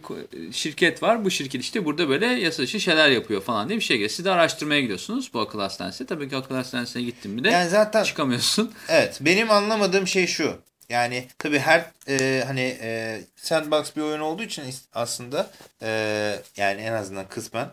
şirket var. Bu şirket işte burada böyle yasa dışı şeyler yapıyor falan diye bir şey geliyor. Siz de araştırmaya gidiyorsunuz bu akıl hastanesi. Tabii ki akıl hastanesine gittin mi de Yani zaten çıkamıyorsun. Evet, benim anlamadığım şey şu. Yani tabii her e, hani e, sandbox bir oyun olduğu için aslında e, yani en azından kısmen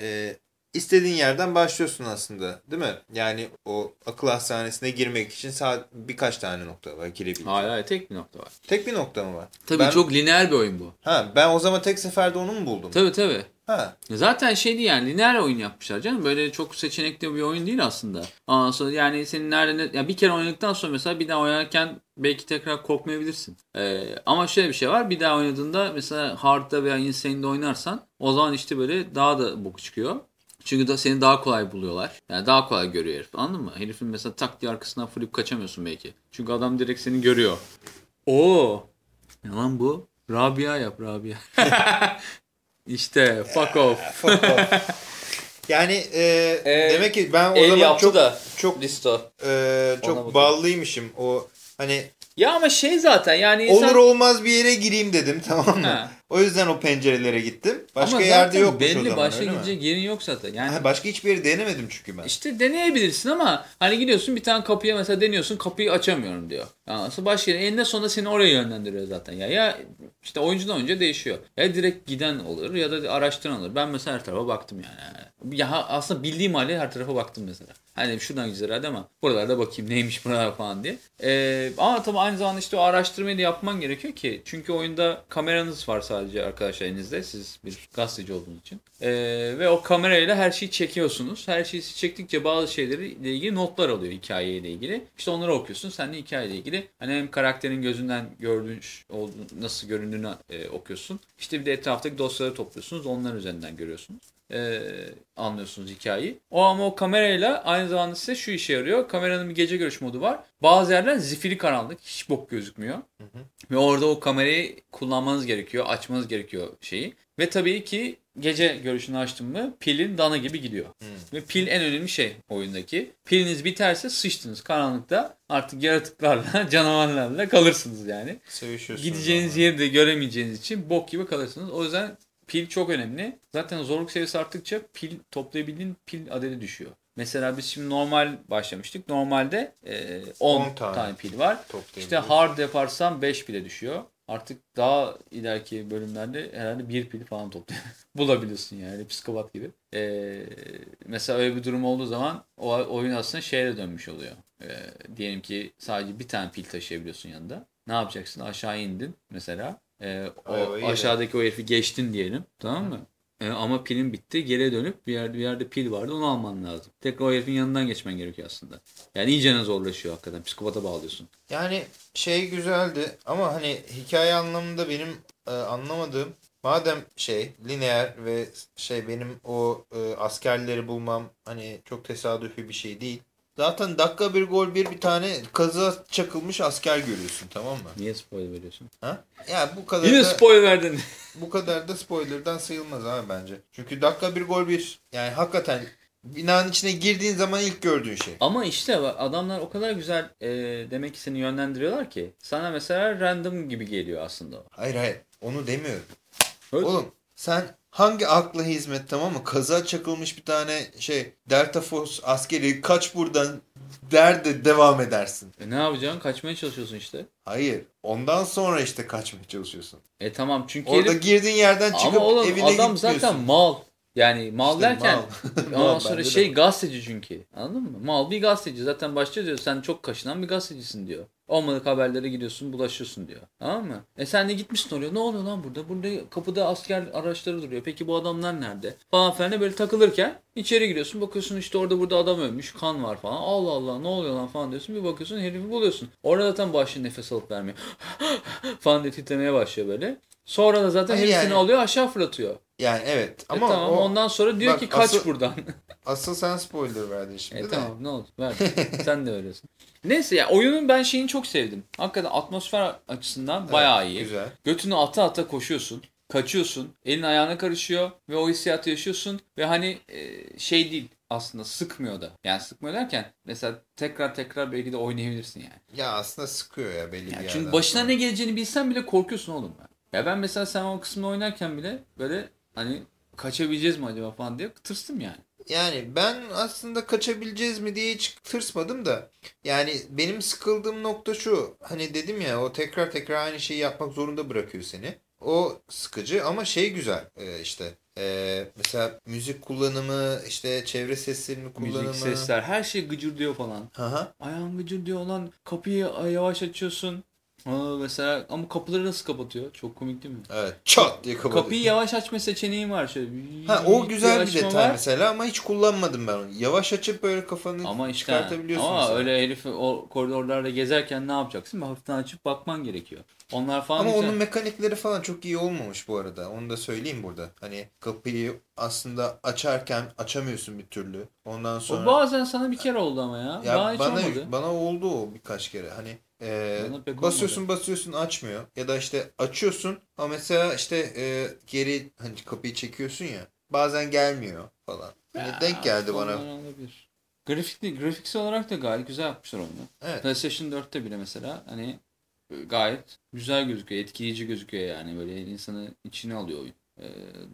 e, istediğin yerden başlıyorsun aslında değil mi? Yani o akıl hastanesine girmek için sadece birkaç tane nokta var girebileceğin. Hayır hayır tek bir nokta var. Tek bir nokta mı var? Tabii Ben- çok lineer bir oyun bu. Ha ben o zaman tek seferde onu mu buldum? Tabii tabii. Ha. Zaten şeydi yani lineer oyun yapmışlar canım. Böyle çok seçenekli bir oyun değil aslında. Ondan sonra yani senin nerede ne- ya bir kere oynadıktan sonra mesela bir daha oynarken belki tekrar korkmayabilirsin. Ee, ama şöyle bir şey var. Bir daha oynadığında mesela hard'da veya insane'de oynarsan o zaman işte böyle daha da boku çıkıyor. Çünkü da seni daha kolay buluyorlar. Yani daha kolay görüyor herif. Anladın mı? Herifin mesela tak diye arkasından fırlayıp kaçamıyorsun belki. Çünkü adam direkt seni görüyor. Oo. Ne lan bu? Rabia yap Rabia. işte fuck off. Fuck off. yani e, Ee, demek ki ben o zaman çok da çok listo. e, çok bakalım. bağlıymışım. O hani Ya ama şey zaten yani insan... olur olmaz bir yere gireyim dedim tamam mı? Ha. O yüzden o pencerelere gittim. Başka ama yerde yokmuş belli o zaman başka gidecek yerin yok zaten. Yani Ha, başka hiçbir yeri denemedim çünkü ben. işte deneyebilirsin ama hani gidiyorsun bir tane kapıya mesela deniyorsun kapıyı açamıyorum diyor. Yani aslında başka yere eninde sonunda seni oraya yönlendiriyor zaten ya. Ya işte oyuncudan oyuncuya değişiyor. Ya direkt giden olur ya da araştıran olur. Ben mesela her tarafa baktım yani. Ya aslında bildiğim halde her tarafa baktım mesela. Hani şuradan güzel herhalde ama buralarda bakayım neymiş buralar falan diye. Ee, ama tabii aynı zamanda işte o araştırmayı da yapman gerekiyor ki. Çünkü oyunda kameranız var sadece arkadaşlar elinizde. Siz bir gazeteci olduğunuz için. Ee, ve o kamerayla her şeyi çekiyorsunuz. Her şeyi çektikçe bazı şeyleri ile ilgili notlar alıyor hikayeyle ilgili. İşte onları okuyorsun. Sen de hikayeyle ilgili hani hem karakterin gözünden gördüğün nasıl göründüğünü e, okuyorsun. İşte bir de etraftaki dosyaları topluyorsunuz. Onların üzerinden görüyorsunuz e, anlıyorsunuz hikayeyi. O ama o kamerayla aynı zamanda size şu işe yarıyor. Kameranın bir gece görüş modu var. Bazı yerler zifiri karanlık. Hiç bok gözükmüyor. Ve orada o kamerayı kullanmanız gerekiyor. Açmanız gerekiyor şeyi. Ve tabii ki gece görüşünü açtın mı pilin dana gibi gidiyor. Ve pil en önemli şey oyundaki. Piliniz biterse sıçtınız karanlıkta. Artık yaratıklarla, canavarlarla kalırsınız yani. Gideceğiniz ama. yeri de göremeyeceğiniz için bok gibi kalırsınız. O yüzden pil çok önemli. Zaten zorluk seviyesi arttıkça pil toplayabildiğin pil adedi düşüyor. Mesela biz şimdi normal başlamıştık. Normalde e, 10 10 tane. tane. pil var. İşte hard yaparsam 5 pile düşüyor. Artık daha ileriki bölümlerde herhalde bir pil falan topluyor. Bulabiliyorsun yani psikopat gibi. Ee, mesela öyle bir durum olduğu zaman o oyun aslında şeye dönmüş oluyor. Ee, diyelim ki sadece bir tane pil taşıyabiliyorsun yanında. Ne yapacaksın? Aşağı indin mesela. Ee, o yedin. aşağıdaki o herifi geçtin diyelim. Tamam mı? Ee, ama pilin bitti. Geriye dönüp bir yerde bir yerde pil vardı. Onu alman lazım. Tekrar o herifin yanından geçmen gerekiyor aslında. Yani iyice zorlaşıyor hakikaten. Psikopata bağlıyorsun. Yani şey güzeldi ama hani hikaye anlamında benim e, anlamadığım madem şey lineer ve şey benim o e, askerleri bulmam hani çok tesadüfi bir şey değil. Zaten dakika bir gol bir bir tane kazığa çakılmış asker görüyorsun tamam mı? Niye spoiler veriyorsun? Ha? Ya bu kadar Yine da, spoiler verdin. bu kadar da spoilerdan sayılmaz abi bence. Çünkü dakika bir gol bir yani hakikaten binanın içine girdiğin zaman ilk gördüğün şey. Ama işte adamlar o kadar güzel e, demek ki seni yönlendiriyorlar ki. Sana mesela random gibi geliyor aslında. Hayır hayır onu demiyorum. Evet. Oğlum sen hangi akla hizmet tamam mı? Kaza çakılmış bir tane şey Delta Force askeri kaç buradan der de devam edersin. E ne yapacaksın? Kaçmaya çalışıyorsun işte. Hayır. Ondan sonra işte kaçmaya çalışıyorsun. E tamam çünkü Orada herif- girdiğin yerden çıkıp ama oğlum evine adam zaten mal. Yani mal İşte derken mal. ondan sonra de şey var. gazeteci çünkü. Anladın mı? Mal bir gazeteci. Zaten başta diyor sen çok kaşınan bir gazetecisin diyor. Olmadık haberlere gidiyorsun bulaşıyorsun diyor. Tamam mı? E sen de gitmişsin oraya. Ne oluyor lan burada? Burada kapıda asker araçları duruyor. Peki bu adamlar nerede? Falan filan böyle takılırken içeri giriyorsun. Bakıyorsun işte orada burada adam ölmüş. Kan var falan. Allah Allah ne oluyor lan falan diyorsun. Bir bakıyorsun herifi buluyorsun. Orada zaten başın nefes alıp vermiyor. falan diye titremeye başlıyor böyle. Sonra da zaten Hayır herif yani- alıyor aşağı fırlatıyor. Yani evet E ama tamam o, ondan sonra diyor Bak, ki kaç asıl- buradan. asıl sen spoiler verdin şimdi e de. tamam ne oldu ver. Sen de öylesin. Neyse ya oyunun ben şeyini çok sevdim. Hakikaten atmosfer açısından Evet, bayağı iyi. Güzel. Götünü ata ata koşuyorsun. Kaçıyorsun. Elin ayağına karışıyor ve o hissiyatı yaşıyorsun. Ve hani e, şey değil aslında sıkmıyor da. Yani sıkmıyor derken mesela tekrar tekrar belki de oynayabilirsin yani. Ya aslında sıkıyor ya belli Yani bir çünkü başına sonra. ne geleceğini bilsen bile korkuyorsun oğlum. Ya ben mesela sen o kısmını oynarken bile böyle hani kaçabileceğiz mi acaba falan diye tırstım yani. Yani ben aslında kaçabileceğiz mi diye hiç tırsmadım da. Yani benim sıkıldığım nokta şu. Hani dedim ya o tekrar tekrar aynı şeyi yapmak zorunda bırakıyor seni. O sıkıcı ama şey güzel e, işte. Ee, mesela müzik kullanımı, işte çevre seslerinin kullanımı. Müzik, sesler her şey gıcır diyor falan. Aha. Ayağın gıcır diyor lan kapıyı yavaş açıyorsun. Aa, mesela ama kapıları nasıl kapatıyor? Çok komik değil mi? Evet. Çat diye kapatıyor. Kapıyı yavaş açma seçeneği var şöyle. Ha o güzel bir detay var. mesela ama hiç kullanmadım ben onu. Yavaş açıp böyle kafanı Ama işte çıkartabiliyorsun ama mesela. öyle herif o koridorlarda gezerken ne yapacaksın? Bir hafiften açıp bakman gerekiyor. Onlar falan Ama güzel. onun mekanikleri falan çok iyi olmamış bu arada. Onu da söyleyeyim burada. Hani kapıyı aslında açarken açamıyorsun bir türlü. Ondan O sonra bazen sana bir kere oldu ama ya. ya Daha hiç bana olmadı. bana oldu o birkaç kere. Hani e, Bana pek basıyorsun basıyorsun açmıyor. Ya da işte açıyorsun ama mesela işte e, geri hani kapıyı çekiyorsun ya. Bazen gelmiyor falan. Hani Ya, denk geldi bana. olabilir. Grafikli, grafiksel olarak da gayet güzel yapmışlar oyunu. Evet. PlayStation 4'te bile mesela hani e, gayet güzel gözüküyor, etkileyici gözüküyor yani böyle insanı içine alıyor oyun. E,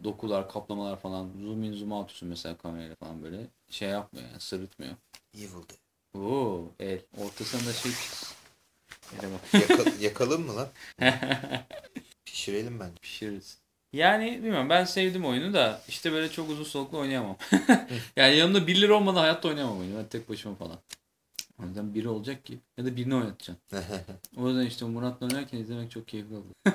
dokular, kaplamalar falan zoom in zoom out'sun mesela kamerayla falan böyle şey yapmıyor yani sırıtmıyor. Evil Dead. Oo, el. Ortasında şey. Yaka- yakalım mı lan? Pişirelim bence. Pişiririz. Yani bilmiyorum ben sevdim oyunu da işte böyle çok uzun soluklu oynayamam. yani yanımda birileri olmadan hayatta oynayamam oyunu. Ben tek başıma falan. O yüzden biri olacak ki ya da birini oynatacaksın. O yüzden işte Murat'la oynarken izlemek çok keyifli oldu.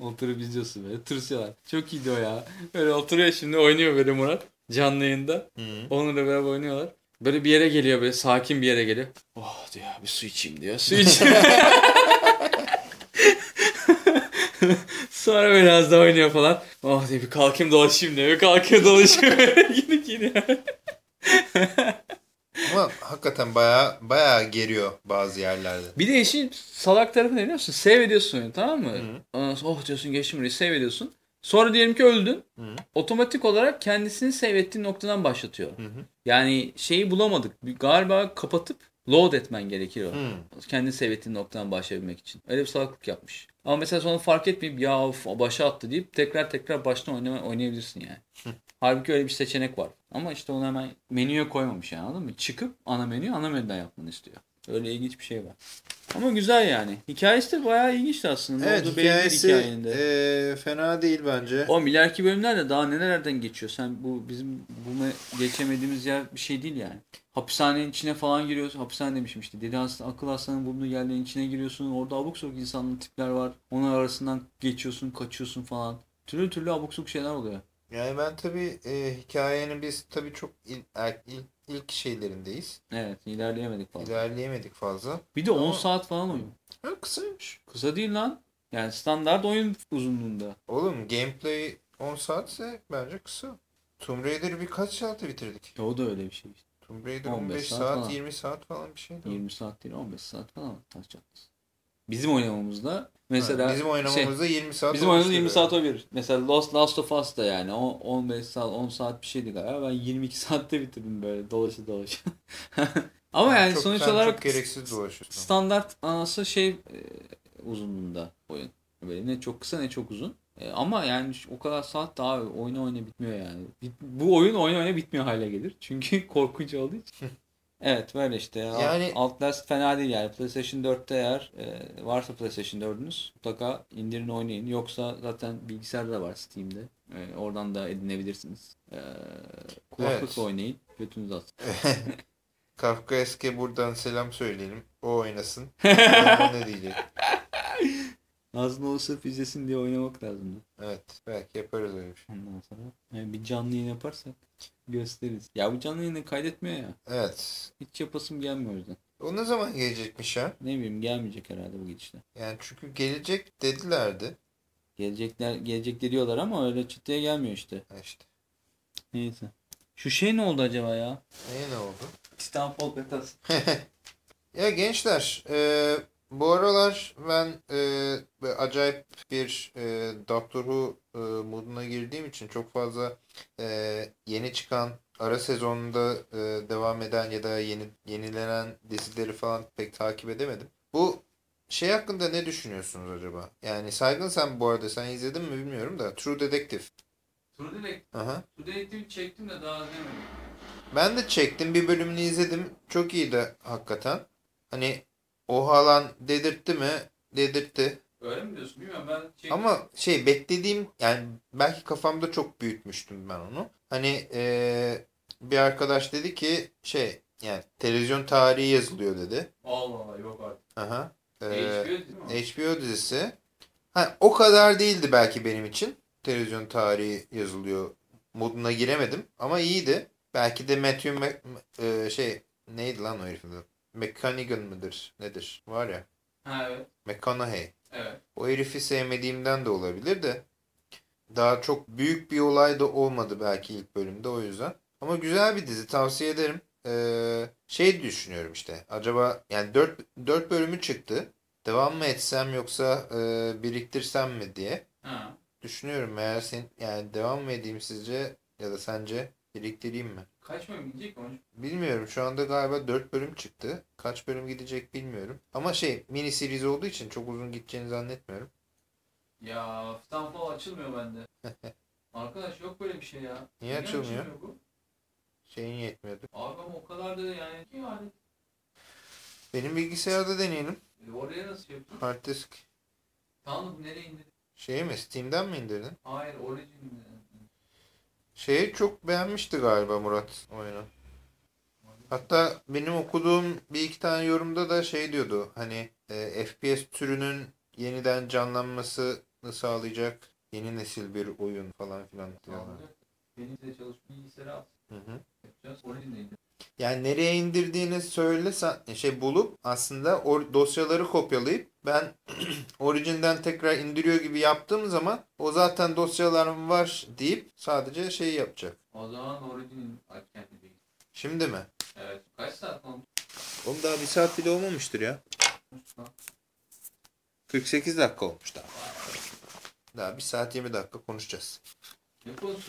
Oturup izliyorsun böyle tırsıyorlar. Çok iyiydi o ya. Böyle oturuyor şimdi oynuyor böyle Murat canlı yayında. Hı. Onunla beraber oynuyorlar. Böyle bir yere geliyor böyle sakin bir yere geliyor. Oh diyor bir su içeyim diyor. Su içeyim. Sonra biraz daha oynuyor falan. Oh diyor bir kalkayım dolaşayım diyor. Bir kalkıyor dolaşıyor. Yine gidiyor. Ama hakikaten bayağı bayağı geriyor bazı yerlerde. Bir de işin salak tarafı ne biliyor musun? Save ediyorsun oyunu tamam mı? Ondan sonra oh diyorsun geçtim burayı save ediyorsun. Sonra diyelim ki öldün. Hı. Otomatik olarak kendisini save ettiğin noktadan başlatıyor. Hı hı. Yani şeyi bulamadık. Galiba kapatıp load etmen gerekiyor. Hı. Kendi save ettiğin noktadan başlayabilmek için. Öyle bir salaklık yapmış. Ama mesela sonra fark etmeyip ya of başa attı deyip tekrar tekrar baştan oynama, oynayabilirsin yani. Halbuki öyle bir seçenek var. Ama işte onu hemen menüye koymamış yani anladın mı? Çıkıp ana menü ana menüden yapmanı istiyor. Öyle ilginç bir şey var. Ama güzel yani. Hikayesi de bayağı ilginçti aslında. Evet değil hikayesi hikayenin de. eee, fena değil bence. O ileriki bölümlerde daha nelerden geçiyor. Sen bu bizim bu me- geçemediğimiz yer bir şey değil yani. Hapishanenin içine falan giriyorsun. Hapishane demişim işte. Deli hasta, akıl hastanın bulunduğu yerlerin içine giriyorsun. Orada abuk sabuk insanlı tipler var. Onlar arasından geçiyorsun, kaçıyorsun falan. Türlü türlü abuk sabuk şeyler oluyor. Yani ben tabii e, hikayenin biz tabii çok il, er- ilk, ilk şeylerindeyiz. Evet ilerleyemedik falan. İlerleyemedik fazla. Bir de 10 Ama- saat falan oyun. Ha, kısaymış. Kısa değil lan. Yani standart oyun uzunluğunda. Oğlum gameplay 10 saatse bence kısa. Tomb Raider'ı birkaç saatte bitirdik. E, o da öyle bir şey işte. Tomb Raider 15 15 saat saat, falan. 20 saat falan bir şeydi. o. 20 saat değil 15 saat falan. Taş çatlasın. Bizim oynamamızda mesela Ha, bizim şey, oynamamızda 20 saat Bizim olmuştur 20 yani. saat o bir. Mesela Lost, Last of Us da yani o 15 saat 10 saat bir şeydi galiba. Ben 22 saatte bitirdim böyle dolaşa dolaşa. Ama yani Çok- sonuç olarak çok gereksiz dolaşıyorsun. standart anası şey e, uzunluğunda oyun. Böyle ne çok kısa ne çok uzun. E, ama yani o kadar saat daha oyna oyna bitmiyor yani. Bit- bu oyun oyna oyna bitmiyor hale gelir. Çünkü korkunç olduğu için. Evet böyle işte. Yani... Outlast fena değil yani. PlayStation 4'te eğer e, varsa PlayStation 4'ünüz mutlaka indirin oynayın. Yoksa zaten bilgisayarda da var Steam'de. E, oradan da edinebilirsiniz. E, kulaklıkla Evet. oynayın. Götünüz atsın. Kafka Eske buradan selam söyleyelim. O oynasın. Ne diyecek. Aslında o sırf izlesin diye oynamak lazım. Evet. Belki yaparız öyle bir şey. Ondan sonra yani bir canlı yayın yaparsak gösteririz. Ya bu canlı yayını kaydetmiyor ya. Evet. Hiç yapasım gelmiyor o yüzden. O ne zaman gelecekmiş ya? Ne bileyim gelmeyecek herhalde bu gidişle. Yani çünkü gelecek dedilerdi. Gelecekler gelecek diyorlar ama öyle çıtaya gelmiyor işte. Ha işte. Neyse. Şu şey ne oldu acaba ya? Neye ne oldu? İstanbul Betas. Ya gençler, e, bu aralar ben e, acayip bir e, Doctor Who e, moduna girdiğim için çok fazla e, yeni çıkan ara sezonunda e, devam eden ya da yeni yenilenen dizileri falan pek takip edemedim. Bu şey hakkında ne düşünüyorsunuz acaba? Yani Saygın sen bu arada sen izledin mi bilmiyorum da True Detective. True Detective, Aha. True Detective çektim de daha izlemedim. Ben de çektim. Bir bölümünü izledim. Çok iyiydi hakikaten. Hani o halan dedirtti mi? Dedirtti. Öyle mi diyorsun? Bilmiyorum ben. Şey... Ama şey beklediğim yani belki kafamda çok büyütmüştüm ben onu. Hani e, bir arkadaş dedi ki şey yani televizyon tarihi yazılıyor dedi. Allah Allah yok artık. Aha. E, HBO değil mi? HBO dizisi. Ha, o kadar değildi belki benim için. Televizyon tarihi yazılıyor moduna giremedim ama iyiydi. Belki de Matthew e, şey neydi lan o herifin McConaughey mıdır? Nedir? Var ya. Ha evet. McConaughey. Evet. O herifi sevmediğimden de olabilir de. Daha çok büyük bir olay da olmadı belki ilk bölümde o yüzden. Ama güzel bir dizi tavsiye ederim. Ee, şey düşünüyorum işte. Acaba yani 4, 4 bölümü çıktı. Devam mı etsem yoksa e, biriktirsem mi diye Ha. düşünüyorum. Eğer sen yani devam mı edeyim sizce ya da sence biriktireyim mi? Kaç bölüm gidecek? Onu- Bilmiyorum. Şu anda galiba 4 bölüm çıktı. Kaç bölüm gidecek bilmiyorum. Ama şey mini series olduğu için çok uzun gideceğini zannetmiyorum. Ya Stanford açılmıyor bende. Arkadaş yok böyle bir şey ya. Niye açılmıyor? bu? Şeyin yetmiyordu. Abi ama o kadar da yani. yani. Benim bilgisayarda deneyelim. E, Oraya nasıl yaptın? Hard disk. Tamam nereye indirdin? Şey mi? Steam'den mi indirdin? Hayır Origin. Şeyi çok beğenmişti galiba Murat oyunu. Hatta benim okuduğum bir iki tane yorumda da şey diyordu. Hani e, FPS türünün yeniden canlanmasını sağlayacak yeni nesil bir oyun falan filan diyorlar. Benim de çalışma bilgisayarı al. Hı hı. Yapacağız. İndir. Yani nereye indirdiğini söylesen şey bulup aslında o dosyaları kopyalayıp ben Origin'den tekrar indiriyor gibi yaptığım zaman o zaten dosyalarım var deyip sadece şey yapacak. O zaman Origin'in aç kendi değil. Şimdi mi? Evet. Kaç saat olmuş? Oğlum daha bir saat bile olmamıştır ya. lan? 48 dakika olmuş daha. Daha bir saat 20 dakika konuşacağız. Ne oğlum?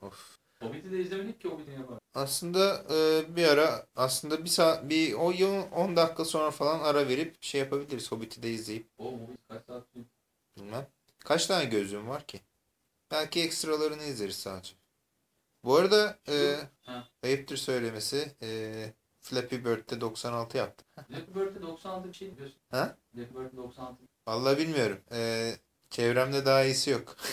Of. Hobbit'i de izlemedik ki Hobbit'in yapar. Aslında e, bir ara aslında bir saat bir o yıl 10 dakika sonra falan ara verip şey yapabiliriz. Hobbit'i de izleyip O kaç saat bilmem. Kaç tane gözlüğüm var ki? Belki ekstralarını izleriz sadece. Bu arada e, Ha. ayıptır söylemesi e, Flappy Bird'de 96 yaptım. Flappy Bird'de 96 bir şey diyorsun. Ha? Flappy Bird'de 96. Vallahi bilmiyorum. E, çevremde daha iyisi yok.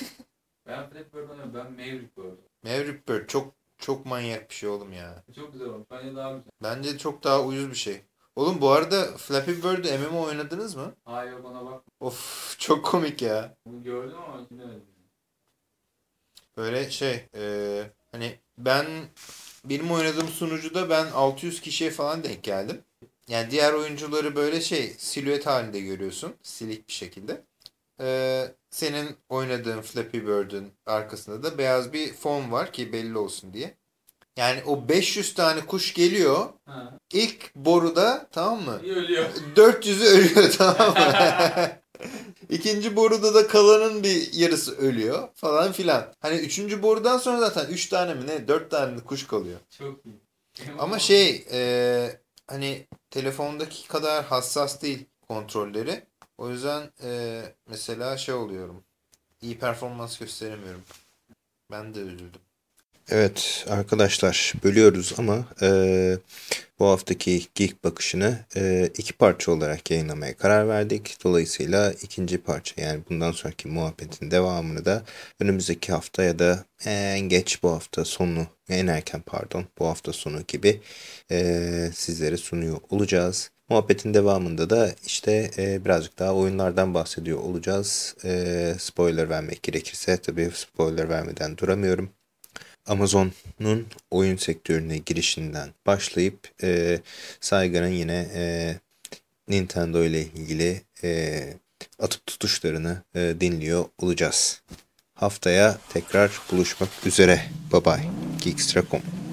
Ben Flappy Bird oynuyorum. Ben Maverick Bird. Maverick Bird çok çok manyak bir şey oğlum ya. Çok güzel olmuş. Bence daha güzel. Bence çok daha uyuz bir şey. Oğlum bu arada Flappy Bird'ü MMO oynadınız mı? Hayır bana bak. Of çok komik ya. Bunu gördüm ama izlemedim. Böyle şey e, hani ben benim oynadığım sunucuda ben 600 kişiye falan denk geldim. Yani diğer oyuncuları böyle şey silüet halinde görüyorsun. Silik bir şekilde. E, senin oynadığın Flappy Bird'ün arkasında da beyaz bir fon var ki belli olsun diye. Yani o 500 tane kuş geliyor. Ha. İlk boruda tamam mı? İyi ölüyor. 400'ü ölüyor tamam mı? İkinci boruda da kalanın bir yarısı ölüyor falan filan. Hani üçüncü borudan sonra zaten 3 tane mi ne 4 tane kuş kalıyor. Çok iyi. Ama şey e, hani telefondaki kadar hassas değil kontrolleri. O yüzden e, mesela şey oluyorum. İyi performans gösteremiyorum. Ben de üzüldüm. Evet arkadaşlar bölüyoruz ama e, bu haftaki Geek bakışını e, iki parça olarak yayınlamaya karar verdik. Dolayısıyla ikinci parça yani bundan sonraki muhabbetin devamını da önümüzdeki hafta ya da en geç bu hafta sonu en erken pardon bu hafta sonu gibi e, sizlere sunuyor olacağız. Muhabbetin devamında da işte e, birazcık daha oyunlardan bahsediyor olacağız. E, spoiler vermek gerekirse tabii spoiler vermeden duramıyorum. Amazon'un oyun sektörüne girişinden başlayıp e, Sayga'nın yine e, Nintendo ile ilgili e, atıp tutuşlarını e, dinliyor olacağız. Haftaya tekrar buluşmak üzere. Bye bye. Geekstra.com